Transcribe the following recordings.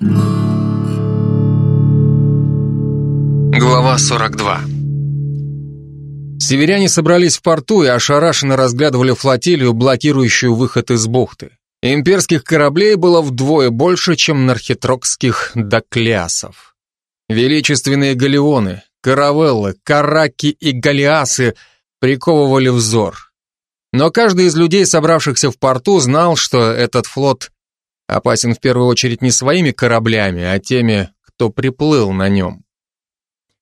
Глава 42 Северяне собрались в порту и ошарашенно разглядывали флотилию, блокирующую выход из бухты. Имперских кораблей было вдвое больше, чем нархитрокских доклеасов. Величественные галеоны, каравеллы, караки и галиасы приковывали взор. Но каждый из людей, собравшихся в порту, знал, что этот флот опасен в первую очередь не своими кораблями, а теми, кто приплыл на нем.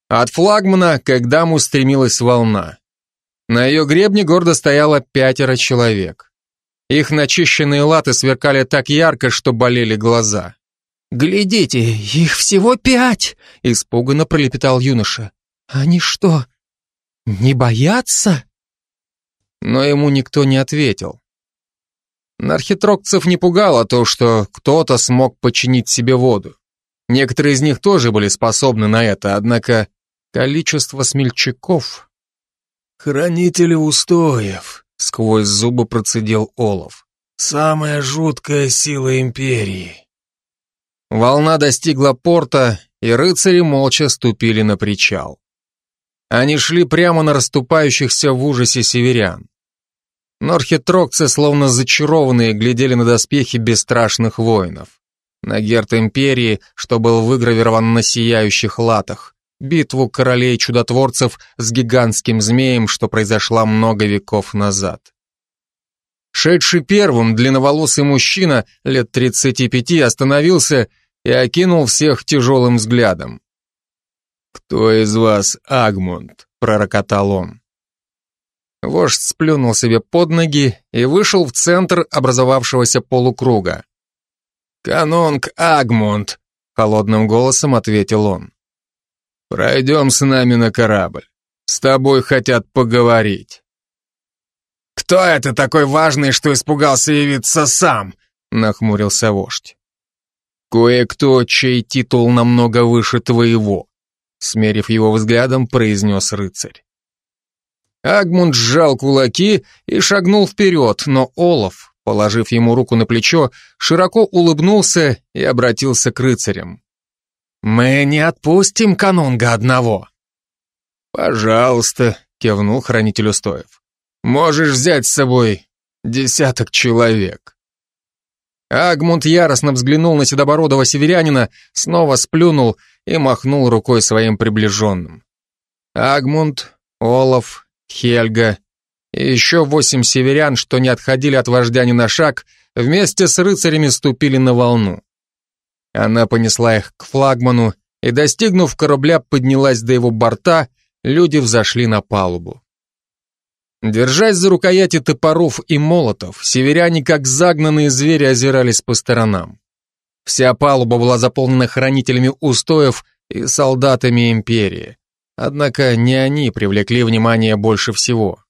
От флагмана к Эгдаму стремилась волна. На ее гребне гордо стояло пятеро человек. Их начищенные латы сверкали так ярко, что болели глаза. «Глядите, их всего пять!» — испуганно пролепетал юноша. «Они что, не боятся?» Но ему никто не ответил. Нархитрокцев не пугало то, что кто-то смог починить себе воду. Некоторые из них тоже были способны на это, однако количество смельчаков... «Хранители устоев», — сквозь зубы процедил Олов. «Самая жуткая сила Империи». Волна достигла порта, и рыцари молча ступили на причал. Они шли прямо на расступающихся в ужасе северян. Норхитрокцы, словно зачарованные, глядели на доспехи бесстрашных воинов. На герд Империи, что был выгравирован на сияющих латах. Битву королей-чудотворцев с гигантским змеем, что произошла много веков назад. Шедший первым длинноволосый мужчина лет 35 остановился и окинул всех тяжелым взглядом. «Кто из вас Агмунд?» — пророкотал он. Вождь сплюнул себе под ноги и вышел в центр образовавшегося полукруга. «Канонг Агмунд», — холодным голосом ответил он. «Пройдем с нами на корабль. С тобой хотят поговорить». «Кто это такой важный, что испугался явиться сам?» — нахмурился вождь. «Кое-кто, чей титул намного выше твоего», — смерив его взглядом, произнес рыцарь. Агмунд сжал кулаки и шагнул вперед, но Олаф, положив ему руку на плечо, широко улыбнулся и обратился к рыцарям. «Мы не отпустим канунга одного». «Пожалуйста», — кивнул хранитель устоев. «Можешь взять с собой десяток человек». Агмунд яростно взглянул на седобородого северянина, снова сплюнул и махнул рукой своим приближенным. Агмунд, Олаф Хельга и еще восемь северян, что не отходили от вождя ни на шаг, вместе с рыцарями ступили на волну. Она понесла их к флагману, и, достигнув корабля, поднялась до его борта, люди взошли на палубу. Держась за рукояти топоров и молотов, северяне, как загнанные звери, озирались по сторонам. Вся палуба была заполнена хранителями устоев и солдатами империи. Однако не они привлекли внимание больше всего.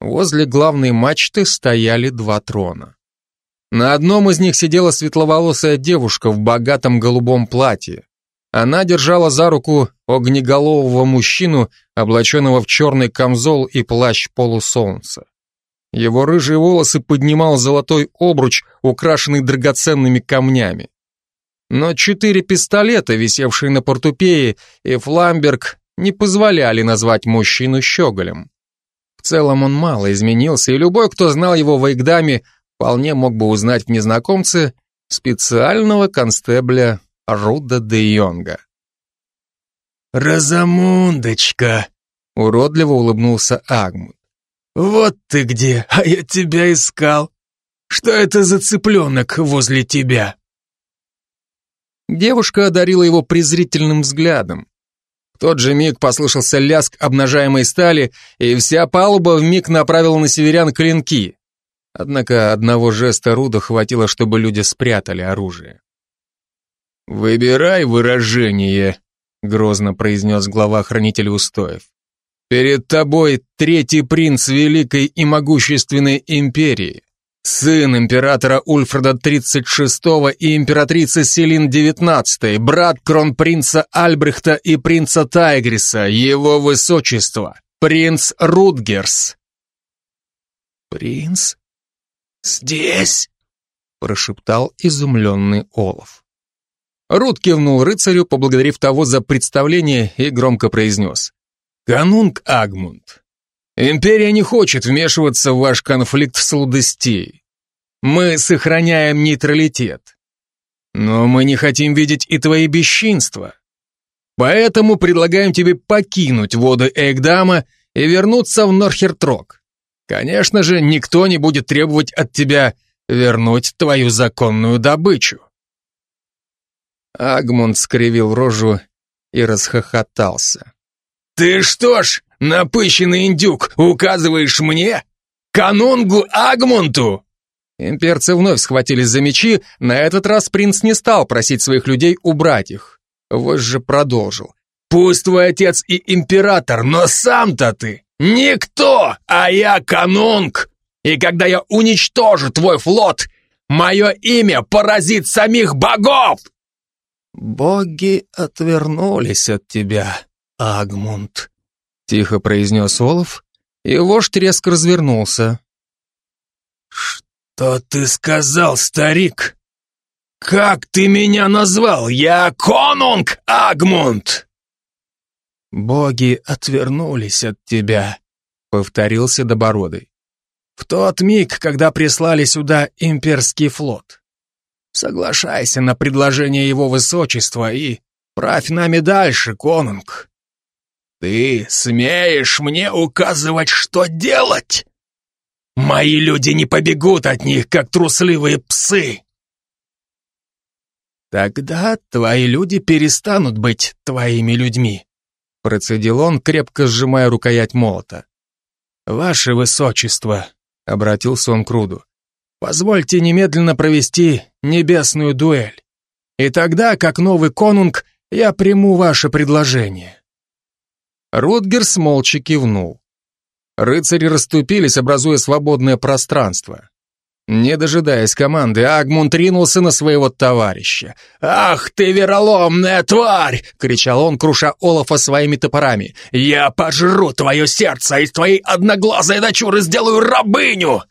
Возле главной мачты стояли два трона. На одном из них сидела светловолосая девушка в богатом голубом платье. Она держала за руку огнеголового мужчину, облаченного в черный камзол и плащ полусолнца. Его рыжие волосы поднимал золотой обруч, украшенный драгоценными камнями. Но четыре пистолета, висевшие на портупее, и фламберг не позволяли назвать мужчину щеголем. В целом он мало изменился, и любой, кто знал его в Эйгдаме, вполне мог бы узнать в незнакомце специального констебля Руда де Йонга. «Розамундочка!» — уродливо улыбнулся Агмут. «Вот ты где, а я тебя искал. Что это за цыпленок возле тебя?» Девушка одарила его презрительным взглядом. В тот же миг послышался лязг обнажаемой стали, и вся палуба вмиг направила на северян клинки. Однако одного жеста Руда хватило, чтобы люди спрятали оружие. «Выбирай выражение», — грозно произнес глава хранителей устоев. «Перед тобой третий принц великой и могущественной империи сын императора Ульфреда XXXVI и императрицы Селин XIX, брат кронпринца Альбрехта и принца Тайгриса, его высочество, принц Рутгерс. «Принц? Здесь?» прошептал изумленный Олаф. Рут кивнул рыцарю, поблагодарив того за представление и громко произнес. «Канунг Агмунд, империя не хочет вмешиваться в ваш конфликт с Лудестией. Мы сохраняем нейтралитет. Но мы не хотим видеть и твои бесчинства. Поэтому предлагаем тебе покинуть воды Эйгдама и вернуться в Норхертрок. Конечно же, никто не будет требовать от тебя вернуть твою законную добычу. Агмунд скривил рожу и расхохотался. «Ты что ж, напыщенный индюк, указываешь мне? Канунгу Агмунту?» Имперцы вновь схватились за мечи, на этот раз принц не стал просить своих людей убрать их. Вождь же продолжил. «Пусть твой отец и император, но сам-то ты никто, а я канунг. И когда я уничтожу твой флот, мое имя поразит самих богов!» «Боги отвернулись от тебя, Агмунд», — тихо произнес Олаф, и вождь резко развернулся. «Что ты сказал, старик? Как ты меня назвал? Я конунг Агмунд!» «Боги отвернулись от тебя», — повторился Добородый. «В тот миг, когда прислали сюда имперский флот. Соглашайся на предложение его высочества и правь нами дальше, конунг». «Ты смеешь мне указывать, что делать?» Мои люди не побегут от них, как трусливые псы. Тогда твои люди перестанут быть твоими людьми, процедил он, крепко сжимая рукоять молота. Ваше высочество, обратился он к Руду, позвольте немедленно провести небесную дуэль. И тогда, как новый конунг, я приму ваше предложение. Рутгерс молча кивнул. Рыцари расступились, образуя свободное пространство. Не дожидаясь команды, Агмунд ринулся на своего товарища. «Ах ты, вероломная тварь!» — кричал он, круша Олафа своими топорами. «Я пожру твое сердце, и из твоей одноглазой дочуры сделаю рабыню!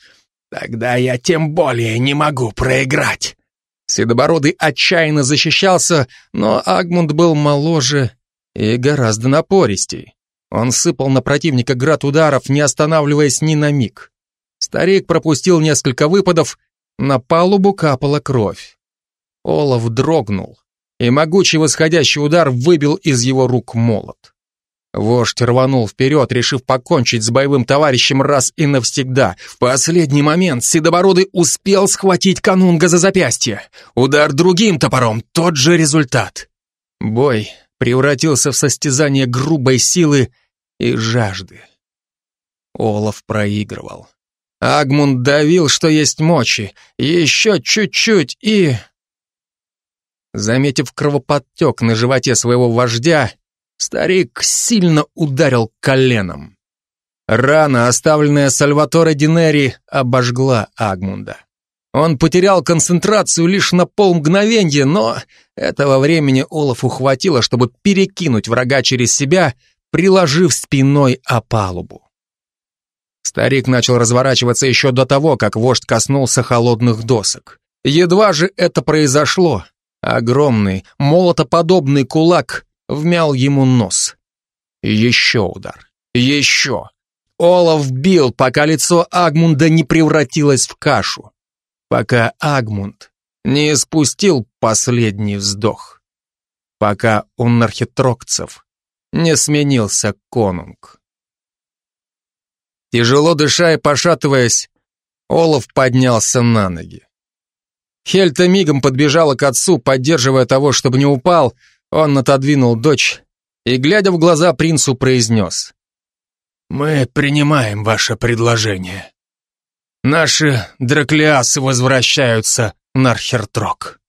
Тогда я тем более не могу проиграть!» Седобородый отчаянно защищался, но Агмунд был моложе и гораздо напористей. Он сыпал на противника град ударов, не останавливаясь ни на миг. Старик пропустил несколько выпадов, на палубу капала кровь. Олаф дрогнул, и могучий восходящий удар выбил из его рук молот. Вождь рванул вперед, решив покончить с боевым товарищем раз и навсегда. В последний момент Седобородый успел схватить канунга за запястье. Удар другим топором, тот же результат. Бой превратился в состязание грубой силы и жажды. Олаф проигрывал. Агмунд давил, что есть мочи. Еще чуть-чуть и... Заметив кровоподтек на животе своего вождя, старик сильно ударил коленом. Рана, оставленная Сальваторе Динери, обожгла Агмунда. Он потерял концентрацию лишь на полмгновенья, но этого времени Олафу хватило, чтобы перекинуть врага через себя, приложив спиной о палубу. Старик начал разворачиваться еще до того, как вождь коснулся холодных досок. Едва же это произошло, огромный, молотоподобный кулак вмял ему нос. Еще удар. Еще. Олаф бил, пока лицо Агмунда не превратилось в кашу пока Агмунд не испустил последний вздох, пока у нархитрокцев не сменился конунг. Тяжело дыша и пошатываясь, Олаф поднялся на ноги. Хельта мигом подбежала к отцу, поддерживая того, чтобы не упал, он отодвинул дочь и, глядя в глаза принцу, произнес. «Мы принимаем ваше предложение». Наши драклеасы возвращаются на Архертрок.